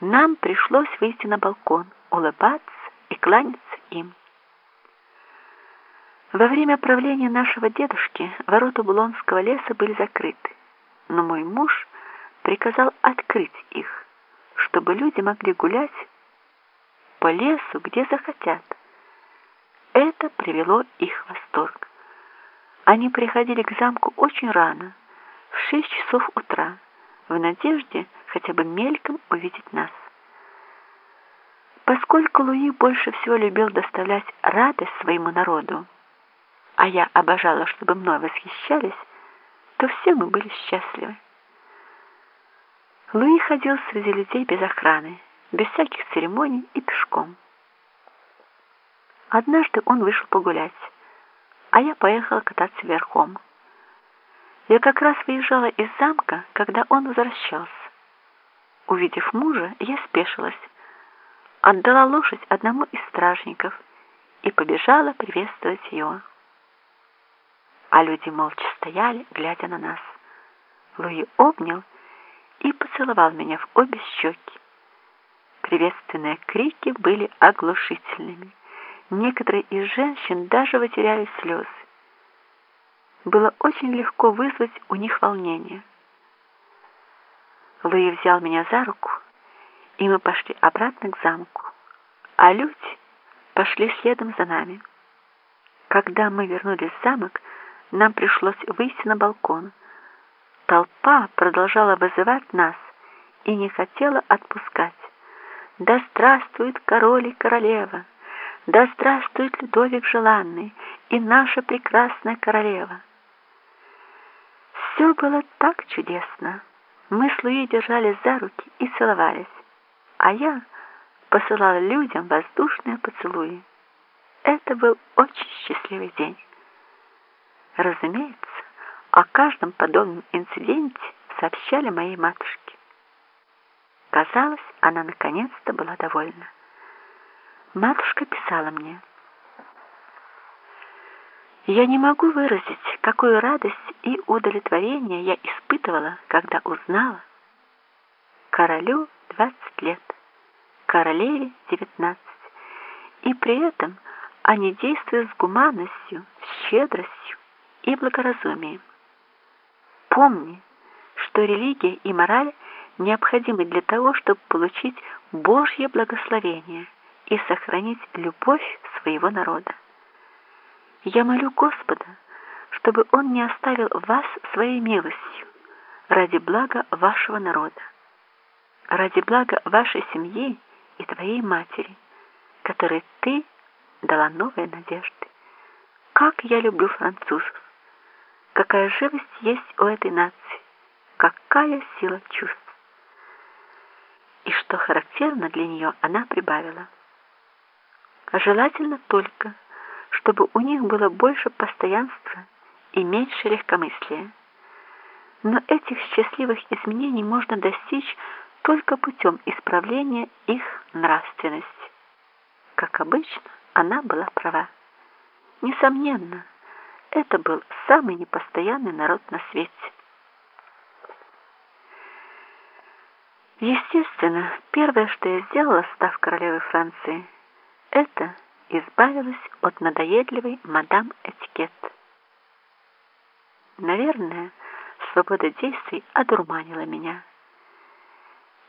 нам пришлось выйти на балкон, улыбаться и кланяться им. Во время правления нашего дедушки ворота Булонского леса были закрыты, но мой муж приказал открыть их, чтобы люди могли гулять по лесу, где захотят. Это привело их в восторг. Они приходили к замку очень рано, в шесть часов утра, в надежде хотя бы мельком увидеть нас. Поскольку Луи больше всего любил доставлять радость своему народу, а я обожала, чтобы мной восхищались, то все мы были счастливы. Луи ходил среди людей без охраны, без всяких церемоний и пешком. Однажды он вышел погулять, а я поехала кататься верхом. Я как раз выезжала из замка, когда он возвращался. Увидев мужа, я спешилась, отдала лошадь одному из стражников и побежала приветствовать его. А люди молча стояли, глядя на нас. Луи обнял и поцеловал меня в обе щеки. Приветственные крики были оглушительными. Некоторые из женщин даже вытеряли слезы. Было очень легко вызвать у них волнение. Луи взял меня за руку, и мы пошли обратно к замку, а люди пошли следом за нами. Когда мы вернулись в замок, нам пришлось выйти на балкон. Толпа продолжала вызывать нас и не хотела отпускать. Да здравствует король и королева! Да здравствует Людовик Желанный и наша прекрасная королева! Все было так чудесно. Мы с Луи держались за руки и целовались, а я посылала людям воздушные поцелуи. Это был очень счастливый день. Разумеется, о каждом подобном инциденте сообщали моей матушке. Казалось, она наконец-то была довольна. Матушка писала мне. Я не могу выразить, какую радость и удовлетворение я испытывала, когда узнала. Королю 20 лет, королеве 19, и при этом они действуют с гуманностью, щедростью и благоразумием. Помни, что религия и мораль необходимы для того, чтобы получить Божье благословение и сохранить любовь своего народа. Я молю Господа, чтобы Он не оставил вас своей милостью ради блага вашего народа, ради блага вашей семьи и твоей матери, которой ты дала новые надежды. Как я люблю французов! Какая живость есть у этой нации! Какая сила чувств! И что характерно для нее, она прибавила. Желательно только, чтобы у них было больше постоянства и меньше легкомыслия. Но этих счастливых изменений можно достичь только путем исправления их нравственности. Как обычно, она была права. Несомненно, это был самый непостоянный народ на свете. Естественно, первое, что я сделала, став королевой Франции, это избавилась от надоедливой мадам Этикет. Наверное, свобода действий одурманила меня.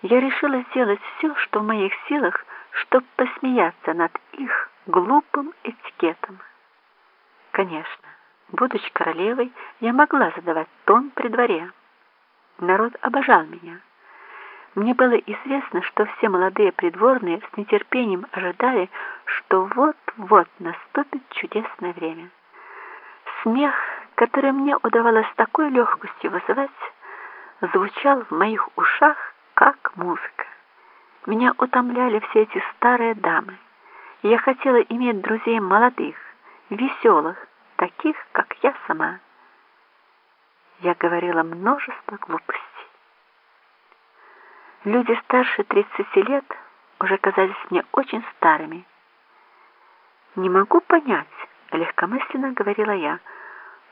Я решила сделать все, что в моих силах, чтобы посмеяться над их глупым этикетом. Конечно, будучи королевой, я могла задавать тон при дворе. Народ обожал меня. Мне было известно, что все молодые придворные с нетерпением ожидали, что вот-вот наступит чудесное время. Смех, который мне удавалось с такой легкостью вызывать, звучал в моих ушах, как музыка. Меня утомляли все эти старые дамы. Я хотела иметь друзей молодых, веселых, таких, как я сама. Я говорила множество глупостей. Люди старше 30 лет уже казались мне очень старыми. «Не могу понять», — легкомысленно говорила я,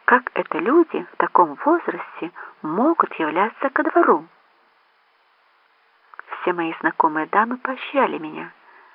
«как это люди в таком возрасте могут являться ко двору?» все мои знакомые дамы поощряли меня –